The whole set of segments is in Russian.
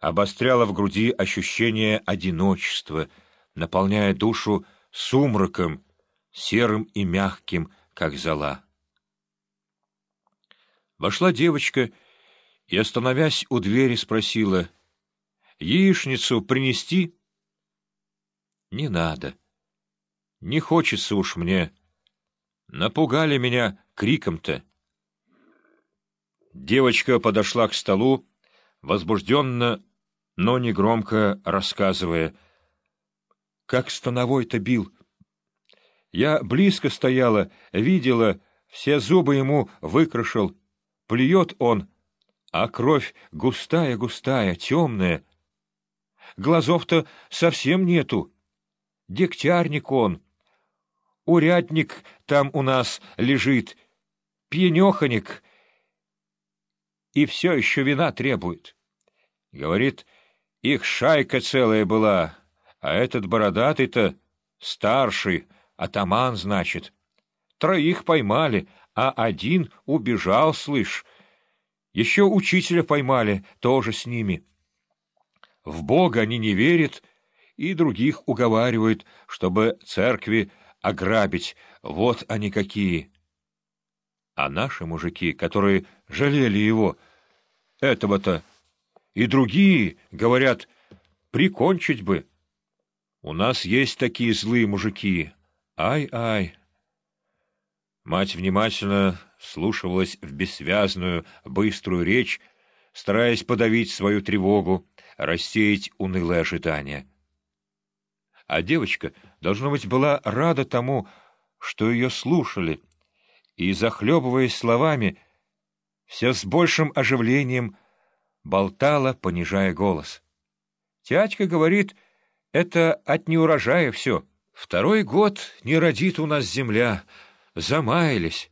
обостряло в груди ощущение одиночества, наполняя душу сумраком, серым и мягким, как зола. Вошла девочка и, остановясь у двери, спросила, «Яичницу принести?» «Не надо. Не хочется уж мне. Напугали меня криком-то». Девочка подошла к столу, возбужденно, но негромко рассказывая, как становой-то бил. Я близко стояла, видела, все зубы ему выкрашил. Плюет он, а кровь густая-густая, темная. Глазов-то совсем нету. Дегтярник он. Урядник там у нас лежит, пьянеханик, и все еще вина требует. Говорит, их шайка целая была, а этот бородатый-то старший, атаман, значит. Троих поймали, а один убежал, слышь. Еще учителя поймали, тоже с ними. В Бога они не верят и других уговаривают, чтобы церкви ограбить. Вот они какие. А наши мужики, которые жалели его, этого-то, и другие, говорят, прикончить бы. У нас есть такие злые мужики. Ай-ай! Мать внимательно слушалась в бессвязную, быструю речь, стараясь подавить свою тревогу, рассеять унылое ожидание. А девочка, должно быть, была рада тому, что ее слушали, и, захлебываясь словами, все с большим оживлением болтала, понижая голос. Тячка говорит, это от неурожая все. Второй год не родит у нас земля — замаялись.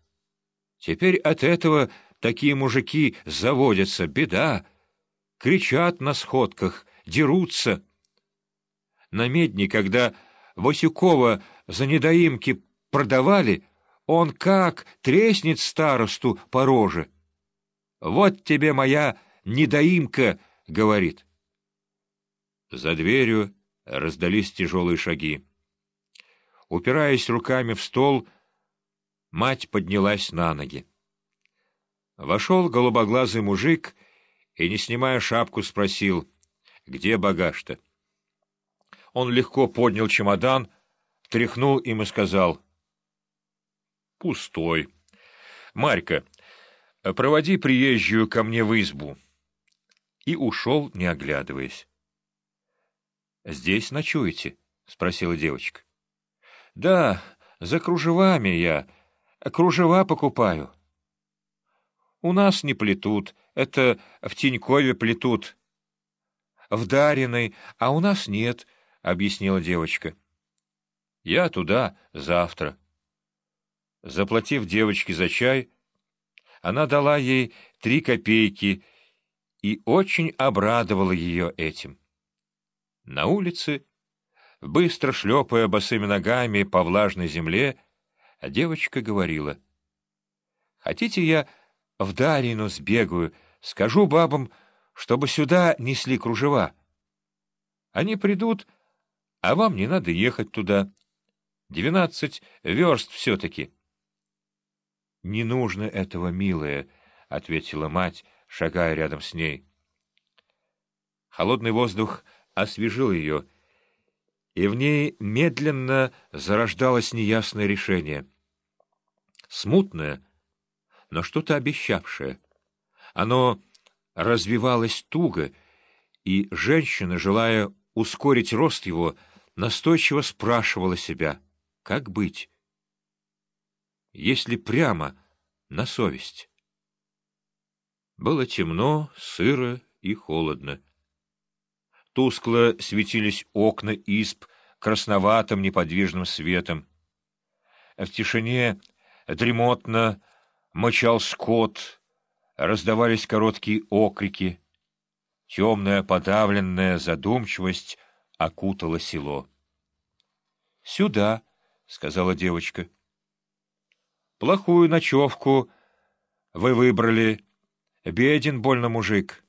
Теперь от этого такие мужики заводятся, беда. Кричат на сходках, дерутся. На медне, когда Васюкова за недоимки продавали, он как треснет старосту по роже. «Вот тебе моя недоимка», — говорит. За дверью раздались тяжелые шаги. Упираясь руками в стол, Мать поднялась на ноги. Вошел голубоглазый мужик и, не снимая шапку, спросил, где багаж-то. Он легко поднял чемодан, тряхнул им и сказал, «Пустой. Марька, проводи приезжую ко мне в избу». И ушел, не оглядываясь. «Здесь ночуете?» — спросила девочка. «Да, за кружевами я», кружева покупаю. У нас не плетут, это в Тинькове плетут. В Дариной, а у нас нет, — объяснила девочка. Я туда завтра. Заплатив девочке за чай, она дала ей три копейки и очень обрадовала ее этим. На улице, быстро шлепая босыми ногами по влажной земле, девочка говорила. «Хотите, я в Дарину сбегаю, скажу бабам, чтобы сюда несли кружева? Они придут, а вам не надо ехать туда. Двенадцать верст все-таки». «Не нужно этого, милая», — ответила мать, шагая рядом с ней. Холодный воздух освежил ее, — и в ней медленно зарождалось неясное решение. Смутное, но что-то обещавшее. Оно развивалось туго, и женщина, желая ускорить рост его, настойчиво спрашивала себя, как быть, если прямо на совесть. Было темно, сыро и холодно. Тускло светились окна изб красноватым неподвижным светом. В тишине дремотно мычал скот, раздавались короткие окрики. Темная подавленная задумчивость окутала село. — Сюда, — сказала девочка. — Плохую ночевку вы выбрали. Беден больно мужик.